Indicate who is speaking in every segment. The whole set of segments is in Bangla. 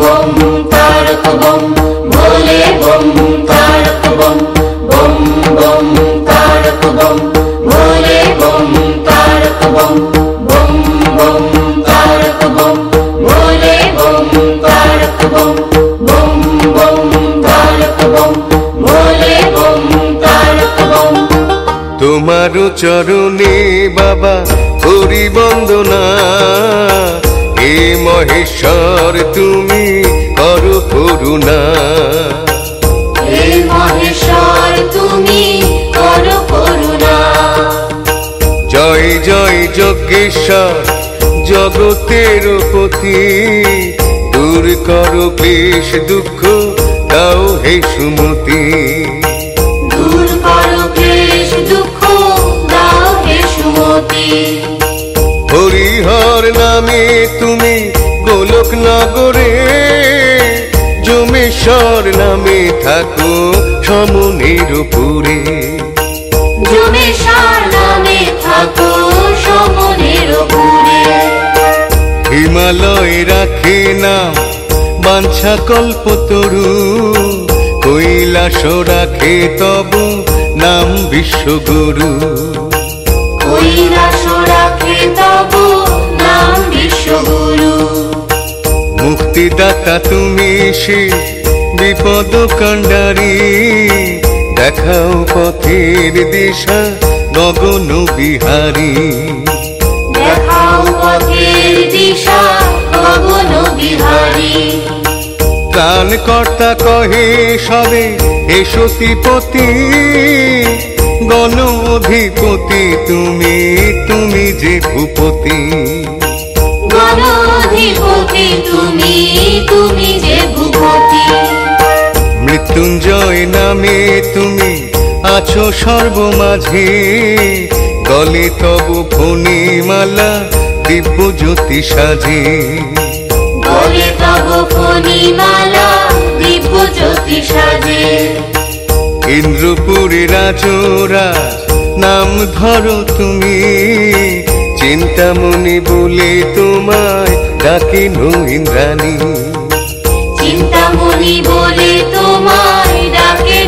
Speaker 1: bom tarak bom bole bom tarak bom bom bom tarak bom bole bom tarak bom bom bom tarak bom bole bom tarak bom bom bom tarak bom bole bom tarak bom
Speaker 2: তোমার চরণে বাবা করি বন্দনা হে মহেশ্বর তুমি করো করুণা।
Speaker 1: হে মহেশ্বর তুমি করো করুণা।
Speaker 2: জয় জয় যজ্ঞেশ্বর জগতের পতি দূর করো ক্লেশ দুঃখ দাও হে সুমতি। হরিহর নামে তুমি গোলক নগরে জমেশ্বর নামে থাকো সমনের পুরে
Speaker 1: জমেশ্বর নামে থাকো সমনের পুরে
Speaker 2: হিমালয় রাখে নাম বাঞ্ছা কল্পতরু কৈলাস রাখে তব নাম বিশ্বগুরু।
Speaker 1: কৈলাস রাখে তব বিশ্বগুরু।
Speaker 2: মুক্তিদাতা তুমি সে বিপদ কাণ্ডারি। দেখাও পথের দিশা গগন বিহারী।
Speaker 1: দেখাও পথের দিশা গগন বিহারী।
Speaker 2: প্রাণ কর্তা কহে সবে হে সতীপতি গণ অধিপতি তুমি তুমি যে ভূপতি।
Speaker 1: গণ তুমি তুমি যে ভূপতি।
Speaker 2: মৃত্যুঞ্জয় নামে তুমি আছো সর্বমাঝে। গলে তব ফণিমালা দিব্য জ্যোতি সাজে।
Speaker 1: বলে তব ফণিমালা দিব্য জ্যোতি সাজে।
Speaker 2: ইন্দ্রপুরে রাজরা নাম ধরো তুমি। চিন্তামণি বলে তোমায় ডাকে ইন্দ্রাণী
Speaker 1: চিন্তামণি বলে তোমায় ডাকে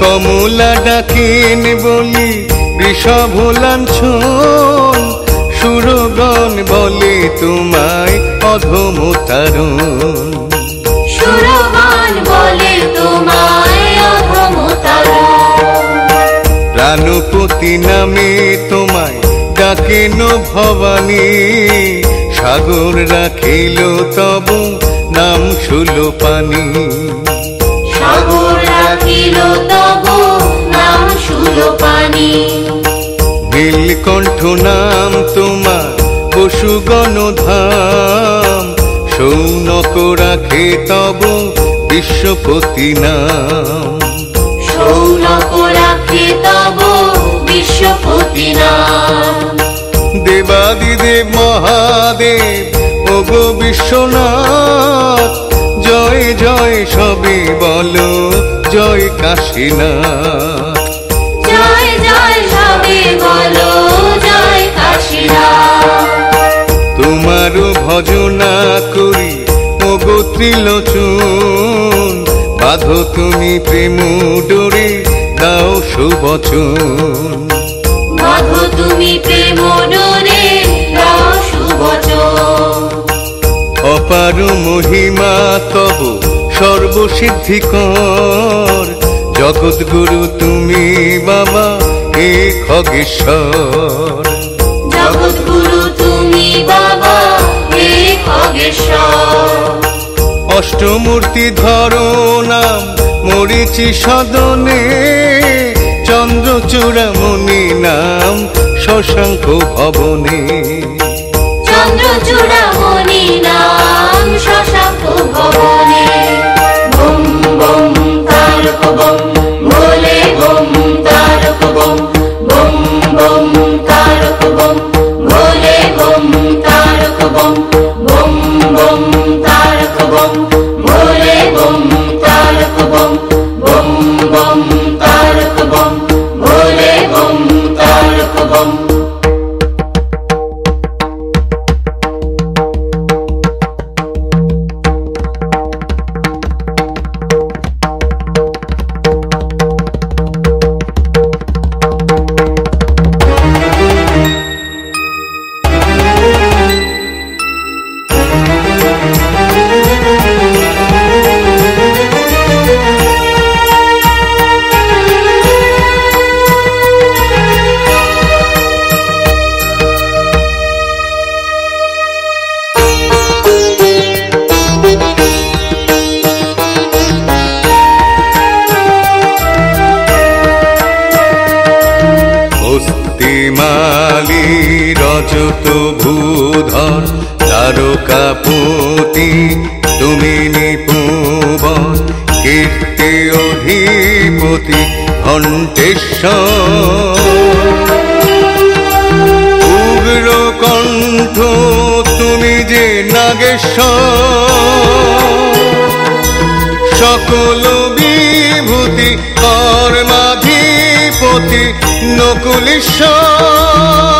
Speaker 2: কমলা ডাকেন বলি বৃষভ লাঞ্ছন। সুরগণ বলে তোমায় অধমতারণ
Speaker 1: সুরবান বলে তোমায় অধমতার
Speaker 2: প্রাণপতি নামে ডাকেন ভবানী সাগর রাখিল তব নাম সুলো পানি
Speaker 1: সাগর রাখিল তব নাম সুলোপানি।
Speaker 2: নীলকণ্ঠ নাম তোমার পশুগণ ধাম সৌনক রাখে তব বিশ্বপতি নাম। মহাদেব ওগো বিশ্বনাথ জয় জয় সবে বলো জয় কাশীনাথ।
Speaker 1: জয় জয় সবে বলো জয় কাশীনাথ।
Speaker 2: তোমার ভজনা করি ওগো ত্রিলোচন। বাঁধো তুমি প্রেম ডোরে দাও সুবচন।
Speaker 1: মাধো তুমি প্রেম ডোরে
Speaker 2: অপার মহিমা তব সর্বসিদ্ধিকর জগৎগুরু তুমি বাবা হে খগেশ্বর।
Speaker 1: জগৎগুরু তুমি বাবা হে খগেশ্বর।
Speaker 2: অষ্টমূর্তি ধরো নাম মরিচি সদনে। চন্দ্রচূড়ামণি নাম শশাঙ্ক ভবনে।
Speaker 1: চন্দ্রচূড়ামণি নাম শশাঙ্ক ভবনে। বম বম তারক বম ভোলে বম তারক বম।
Speaker 2: মারুত ভূধর তারকাপতি তুমি নিপুবন কীর্তি অধিপতি ঘণ্টেশ্বর। উগ্র কণ্ঠ তুমি যে নাগেশ্বর। সকল বিভূতি কর্মাধিপতি নকুলেশ্বর।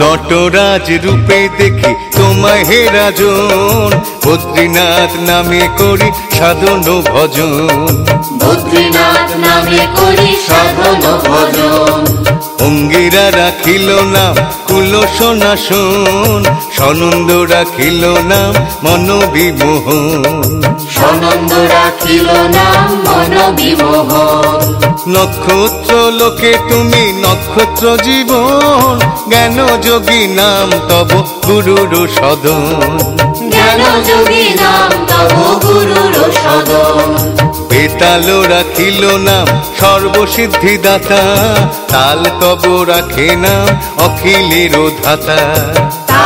Speaker 2: নটরাজ রূপে দেখি তোমায় হে রাজন বদ্রীনাথ নামে করি সাধন ভজন।
Speaker 1: বদ্রীনাথ নামে করি সাধন ভজন।
Speaker 2: অঙ্গিরা রাখিল নাম কুল সোনাশন সনন্দ রাখিল নাম মন বিমোহন
Speaker 1: সনন্দ রাখিল নাম মন বিমোহন
Speaker 2: নক্ষত্র লোকে তুমি নক্ষত্র জীবন। জ্ঞান যোগী নাম তব গুরুর সদন।
Speaker 1: জ্ঞান যোগী নাম তব
Speaker 2: বেতাল রাখিল নাম সর্বসিদ্ধি দাতা তাল তব রাখে নাম অখিলের ধাতা।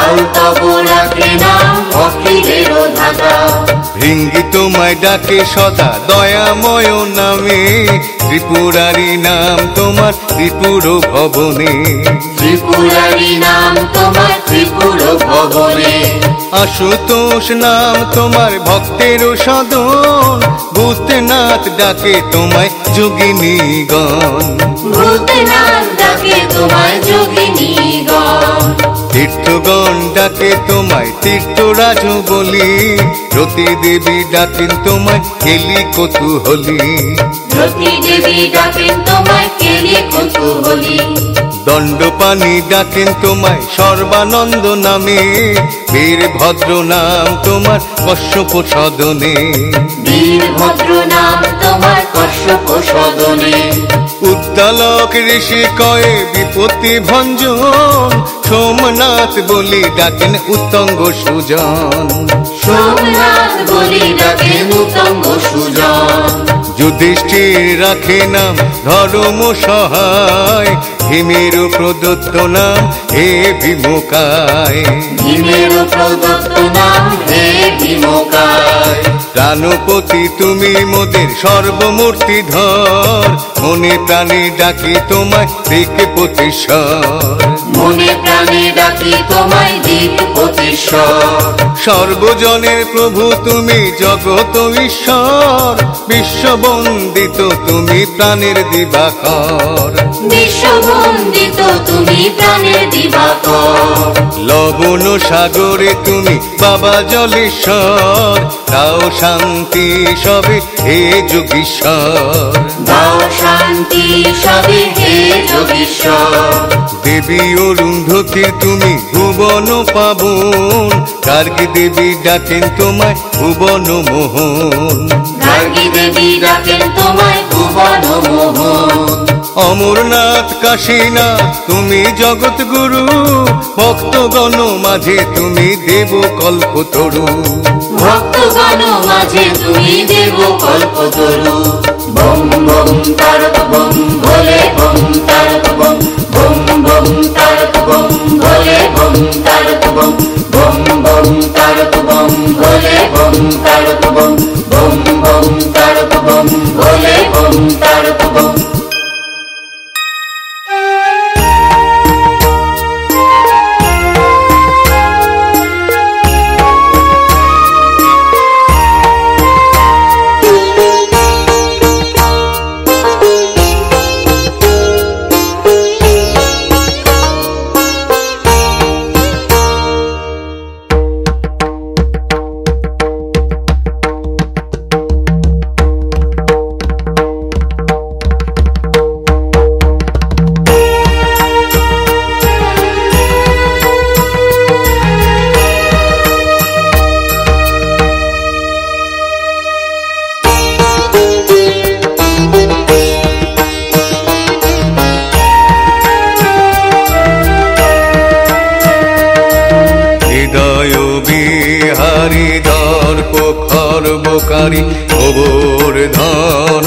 Speaker 1: তাল তব রাখে নাম অখিলের ধাতা
Speaker 2: ভৃঙ্গি তোমায় ডাকে সদা দয়াময় নামে। ত্রিপুরারি নাম তোমার ত্রিপুর ভবনে।
Speaker 1: ত্রিপুরারি নাম তোমার ত্রিপুর ভবনে।
Speaker 2: আশুতোষ নাম তোমার ভক্তের সদন। ভূতনাথ ডাকে তোমায় যোগিনীগণ
Speaker 1: ভূতনাথ ডাকে তোমায় যোগিনী গণ।
Speaker 2: তীর্থগণ ডাকে তোমায় তীর্থরাজ বলি। রতি দেবী ডাকেন তোমায় খেলি কতুহলি
Speaker 1: রতি দেবী ডাকেন তোমায় কৌতূহলী
Speaker 2: দণ্ডপানি ডাকেন তোমায় সর্বানন্দ নামে। বীর ভদ্র নাম তোমার কশ্যপ সদনে
Speaker 1: বীরভদ্র নাম তোমার কশ্যপ
Speaker 2: উত্তালক ঋষি কয়ে বিপত্তি ভঞ্জন। সোমনাথ বলি ডাকেন উত্তঙ্গ সুজন।
Speaker 1: সোমনাথ বলি ডাকেন উত্তঙ্গ সুজন।
Speaker 2: যুধিষ্ঠির রাখে নাম ধর্ম সহায়। ভীমের প্রদত্ত নাম হে ভীমকায়
Speaker 1: ভীমের প্রদত্ত নাম হে ভীমকায়
Speaker 2: প্রাণপতি তুমি মোদের সর্বমূর্তি ধর মনে প্রাণে ডাকি তোমায় দেখে প্রতিশ্বর
Speaker 1: মনে প্রাণে ডাকি তোমায় দীপ প্রতিশ্বর
Speaker 2: সর্বজনের প্রভু তুমি জগত ঈশ্বর। বিশ্ববন্দিত তুমি প্রাণের দিবাকর।
Speaker 1: বিশ্ববন্দিত তুমি প্রাণের দিবাকর
Speaker 2: লবণ সাগরে তুমি বাবা জলেশ্বর তাও শান্তি সবে হে যোগীশ্বর।
Speaker 1: দাও শান্তি সবে হে যোগীশ্বর।
Speaker 2: দেবী অরুন্ধতি তুমি ভুবন পাবন গার্গী দেবী ডাকেন তোমায় ভুবন মোহন।
Speaker 1: গার্গী দেবী ডাকেন তোমায় ভুবন মোহন।
Speaker 2: অমরনাথ কাশীনাথ তুমি জগৎ গুরু ভক্তগণ মাঝে তুমি দেব কল্প তরু।
Speaker 1: ভক্তগণ মাঝে তুমি দেব কল্পতরু বম বম তারক বম ভোলে বম তারক বম। বম বম তারক বম ভোলে বম তারক বম। বম তারক বম ভোলে বম তারক বম বম বম তারক বম ভোলে বম তারক বম
Speaker 2: ধারি গোবর্ধন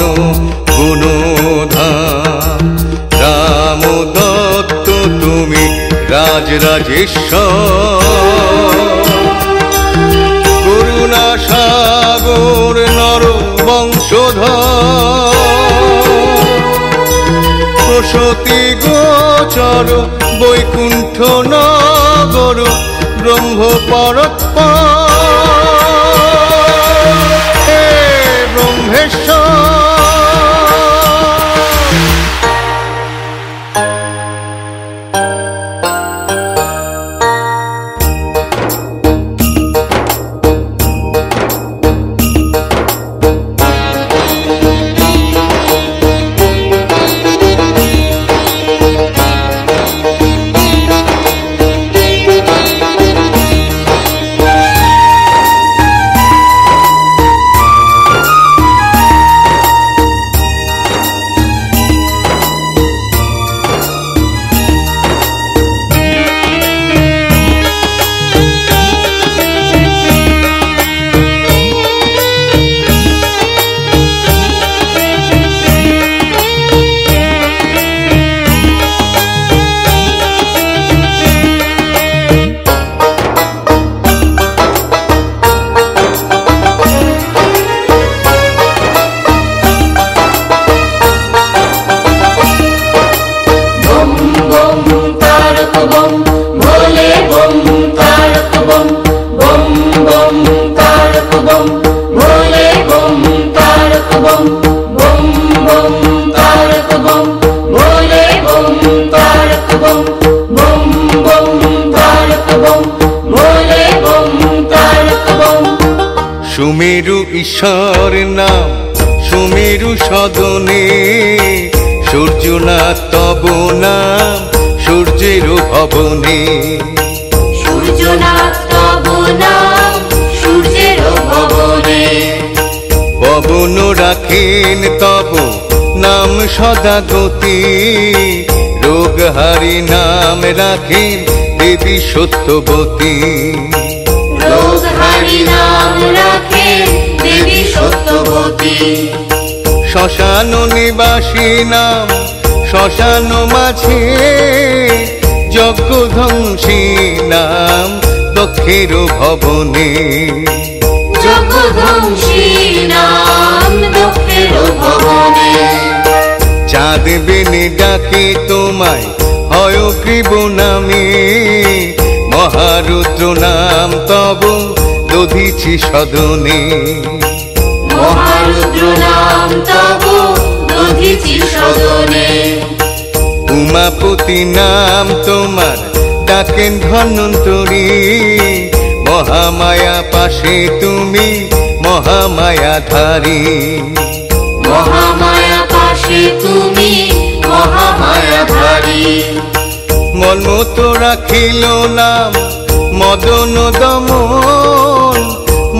Speaker 2: গুণধাম রাম দত্ত তুমি রাজ রাজেশ্বর করুণা সাগর, নর বংশধর। প্রসতি গোচর, বৈকুণ্ঠ নগর ব্রহ্ম পরৎপ ঈশ্বর নাম সুমেরু সদনে সূর্যনাথ তব নাম সূর্যের ভবনে।
Speaker 1: তব নাম সূর্যের ভবনে।
Speaker 2: পবন রাখেন তব নাম সদা গতি রোগহারি নাম রাখেন দেবী সত্যবতী।
Speaker 1: রোগ হারি নাম রাখে দেবী সত্যবতী।
Speaker 2: শ্মশান নিবাসী নাম শ্মশান মাঝে যজ্ঞ ধ্বংসী নাম দক্ষের ভবনে।
Speaker 1: জগধ্বংসী নাম দক্ষের ভবনে।
Speaker 2: চাঁদ বেনে ডাকে তোমায় হয় গ্রীব নামে। মহারুদ্র নাম তব দধিছি সদনে।
Speaker 1: তব সদনে
Speaker 2: উমাপতি নাম তোমার ডাকেন ধন্বন্তরী। মহামায়া পাশে তুমি মহামায়া ধারী।
Speaker 1: মহামায়া পাশে তুমি মহামায়া ধারী।
Speaker 2: মলমত রাখিল নাম মদন দমন।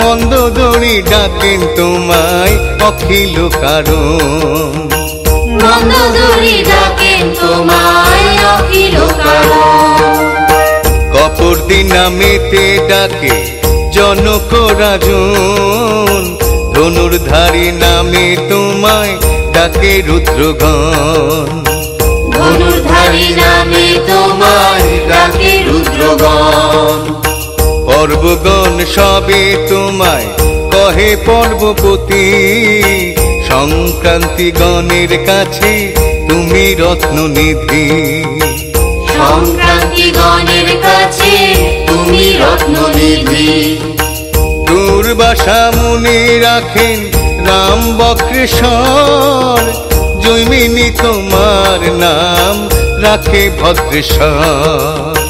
Speaker 2: মন্দ দড়ি ডাকেন তোমায় অখিল কারণ।
Speaker 1: মন্দদরি ডাকেন তোমায় অখিল কারণ।
Speaker 2: কপর নামেতে ডাকে জনক রাজন। ধনুর্ধারী নামে তোমায় ডাকে রুদ্রগণ।
Speaker 1: ধনুর্ধারী নামে তোমায় ডাকে রুদ্রগণ।
Speaker 2: পর্বগণ সবে তোমায় কহে পর্বপতি সংক্রান্তি গণের কাছে তুমি রত্ন নিধি
Speaker 1: সংক্রান্তি গণের কাছে তুমি রত্ন নিধি
Speaker 2: দুর্বাসা মুনি রাখেন রাম বক্রেশ্বর। জৈমিনী তোমার নাম রাখে ভদ্রেশ্বর।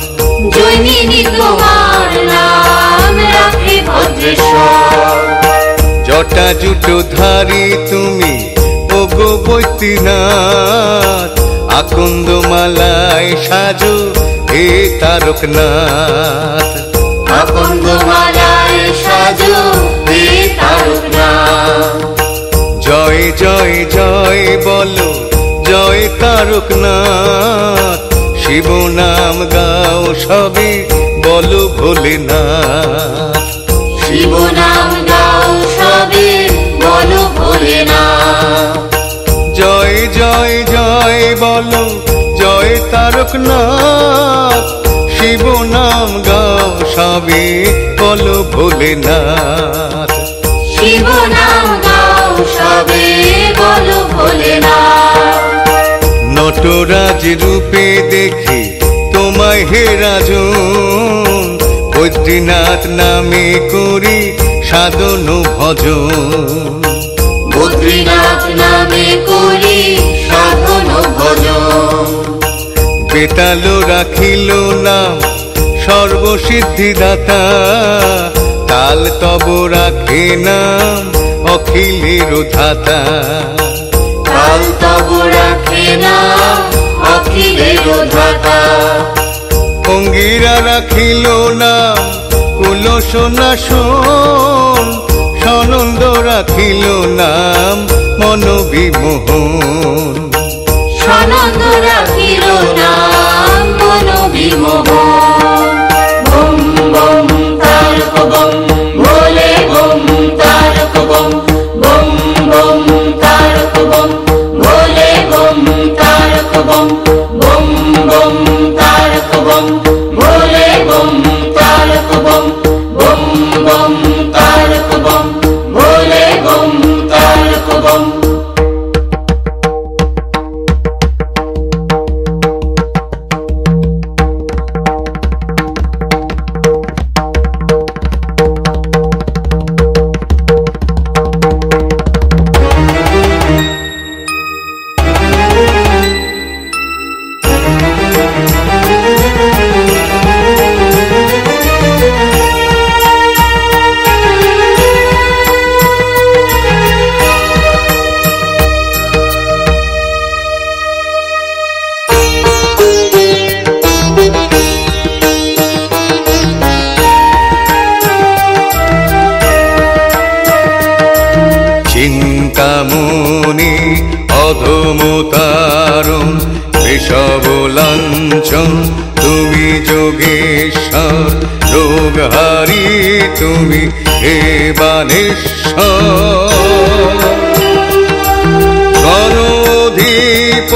Speaker 1: জৈমিনী তোমার নাম রাখে ভদ্রেশ্বর।
Speaker 2: জটা জুটো ধারি তুমি ওগো বৈদ্যনাথ আকন্দ মালায় সাজো হে তারকনাথ।
Speaker 1: আকন্দ মালায় সাজো হে তারকনাথ।
Speaker 2: জয় জয় জয় বলো জয় তারকনাথ। শিব নাম গাও সবে বলো ভোলে না
Speaker 1: শিব নাম গাও সবে
Speaker 2: বলো ভোলে না জয় জয় জয় বলো জয় তারকনাথ। শিব নাম গাও সবে বলো ভোলে না
Speaker 1: শিব নাম গাও সবে বলো ভোলে না
Speaker 2: নটরাজ রূপে দেখি তোমায় হে রাজন। বদ্রীনাথ নামে করি সাধন ভজন।
Speaker 1: বদ্রীনাথ নামে করি সাধন ভজন।
Speaker 2: বেতাল রাখিল নাম সর্বসিদ্ধিদাতা। তাল তব রাখে নাম অখিলের ধাতা।
Speaker 1: কাল তব রাখে না অখিলের ধাতা।
Speaker 2: অঙ্গিরা রাখিল নাম কুলসোনাশন সনন্দ রাখিল নাম মনোবিমোহন।
Speaker 1: সনন্দ রাখিল নাম মন বিমোহ बम बम बम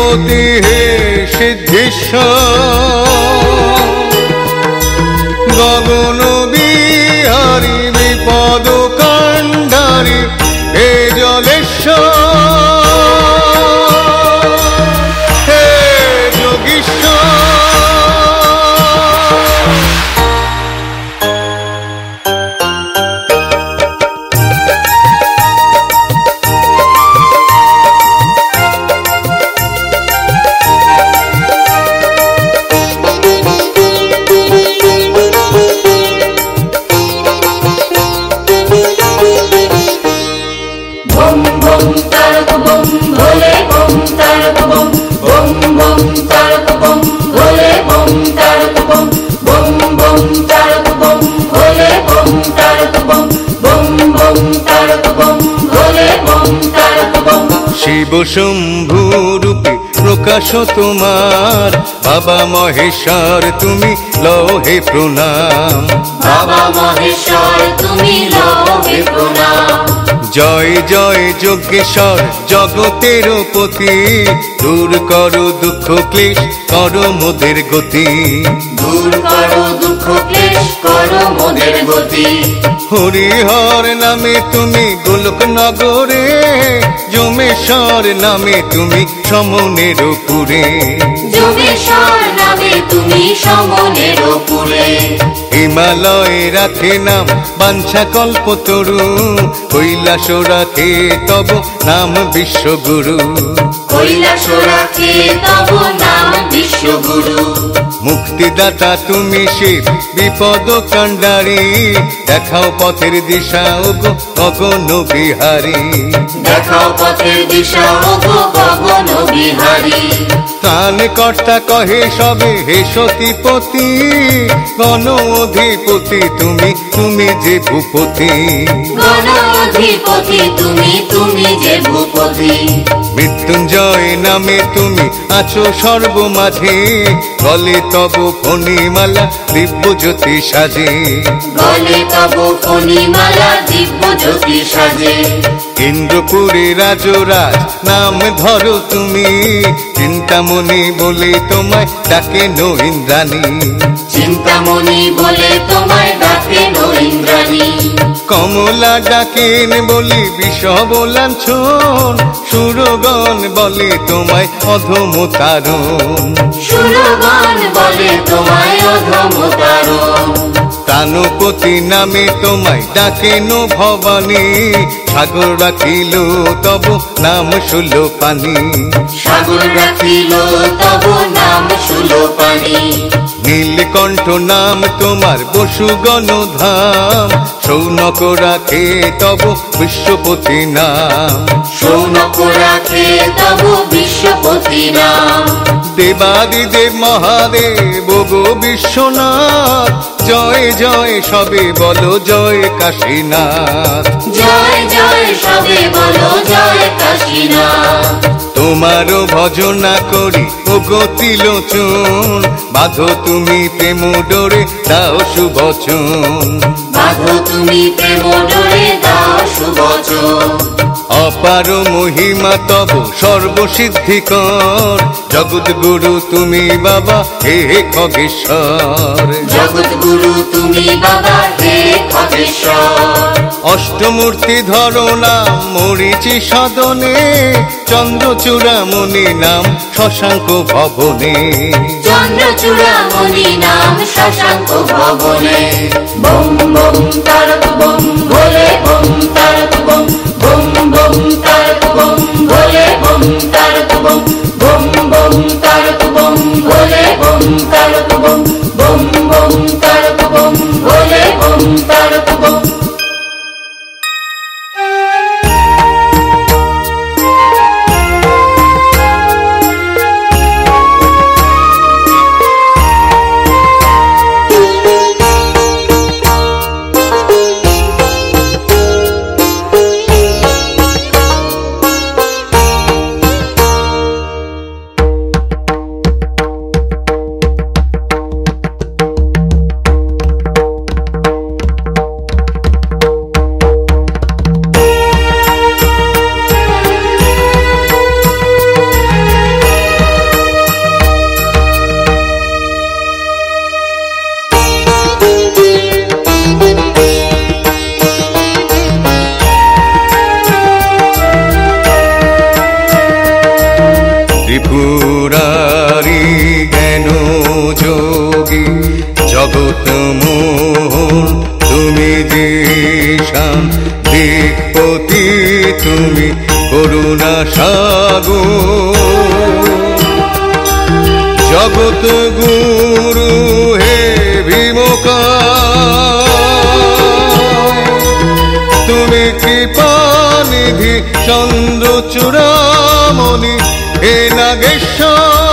Speaker 1: होती है सिद्धिश
Speaker 2: শিব শম্ভু রূপে প্রকাশ তোমার। বাবা মহেশ্বর তুমি লহে প্রণাম।
Speaker 1: বাবা মহেশ্বর তুমি লোহে প্রণাম।
Speaker 2: জয় জয় যজ্ঞেশ্বর জগতের পতি দূর করো দুঃখ ক্লেশ করো মোদের গতি।
Speaker 1: দূর করো দুঃখ ক্লেশ করো মোদের গতি।
Speaker 2: হরিহর নামে তুমি গোলক নগরে জমেশ্বর নামে তুমি সমনের পুরে
Speaker 1: যোগেশ্বর নামে তুমি সমনের পুরে
Speaker 2: হিমালয় রাখে নাম বাঞ্ছা কল্প তরু কৈলাস রাখে তব নাম বিশ্বগুরু।
Speaker 1: কৈলাস রাখে তব নাম বিশ্বগুরু।
Speaker 2: মুক্তিদাতা তুমি শিব বিপদ কাণ্ডারি দেখাও পথের দিশা ওগো গগন বিহারী।
Speaker 1: দেখাও পথের দিশা ওগো গগন বিহারী।
Speaker 2: ত্রাণ কর্তা কহে সবে হে সতীপতি গণ অধিপতি তুমি তুমি যে ভূপতি।
Speaker 1: গণ অধিপতি তুমি তুমি যে ভূপতি।
Speaker 2: মৃত্যুঞ্জয় নামে তুমি আছো সর্বমাঝে। গলে তব ফণিমালা দিব্য জ্যোতি সাজে।
Speaker 1: গলে তব ফণিমালা দিব্য জ্যোতি সাজে।
Speaker 2: ইন্দ্রপুরে রাজরাজ নাম ধরো তুমি। চিন্তা চিন্তামণি বলে তোমায় ডাকে ইন্দ্রাণী
Speaker 1: চিন্তামণি বলে তোমায় ডাকে ইন্দ্রাণী।
Speaker 2: কমলা ডাকেন বলি বিষ বোলাঞ্ছন সুরগণ বলে তোমায় অধম তারণ।
Speaker 1: সুরগণ বলে তোমায় অধমতারণ
Speaker 2: প্রাণপতি নামে তোমায় ডাকেন ভবানী। সাগর রাখিল তব নাম শুল পানি
Speaker 1: সাগর রাখিল তব নাম সুলোপানি।
Speaker 2: নীলকণ্ঠ নাম তোমার বসুগণ ধাম। সৌনক রাখে তব বিশ্বপতি নাম।
Speaker 1: সৌনক রাখে তব বিশ্বপতি নাম।
Speaker 2: দেবাদিদেব মহাদেব গো বিশ্বনাথ। জয় জয় সবে বলো জয় কাশীনাথ।
Speaker 1: জয় জয় সবে বলো জয় কাশীনাথ।
Speaker 2: তোমারও ভজনা করি ও গতি লোচন বাঁধো তুমি প্রেম ডোরে দাও সুবচন।
Speaker 1: বাঁধো তুমি প্রেম ডোরে দাও সুবচন
Speaker 2: অপার মহিমা তব সর্বসিদ্ধিকর জগৎ গুরু তুমি বাবা হে খগেশ্বর।
Speaker 1: জগৎ গুরু তুমি বাবা হে খগেশ্বর।
Speaker 2: অষ্টমূর্তি ধরনা মরিচি সদনে। চন্দ্রচূড়ামণি নাম শশাঙ্ক ভবনে।
Speaker 1: চন্দ্রচূড়া চূড়ামণি নাম শশাঙ্ক ভবনে। বম বম, তারক, বম ভোলে বম, তারক, বম বম বম, তারক, বম ভোলে বম, তারক, বম বম বম, তারক, বম ভোলে বম, তারক, বম বম বম, তারক, বম ভোলে বম, তারক
Speaker 2: চন্দ্রচূড়ামণি হে নাগেশ্বর।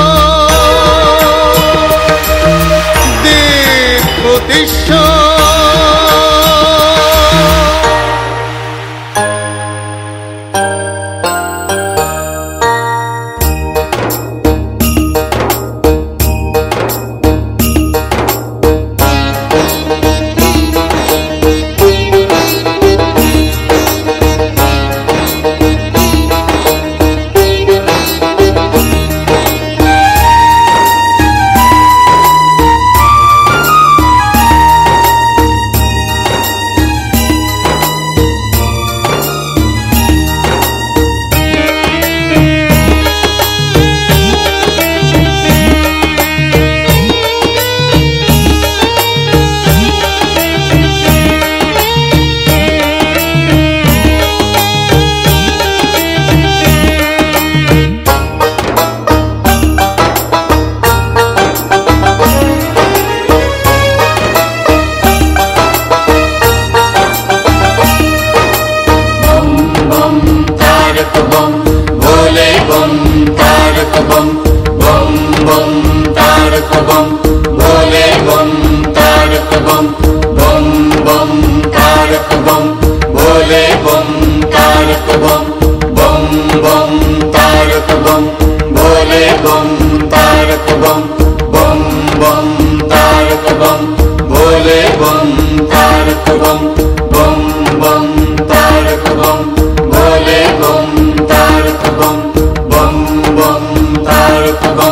Speaker 1: Baba.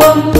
Speaker 1: Bum,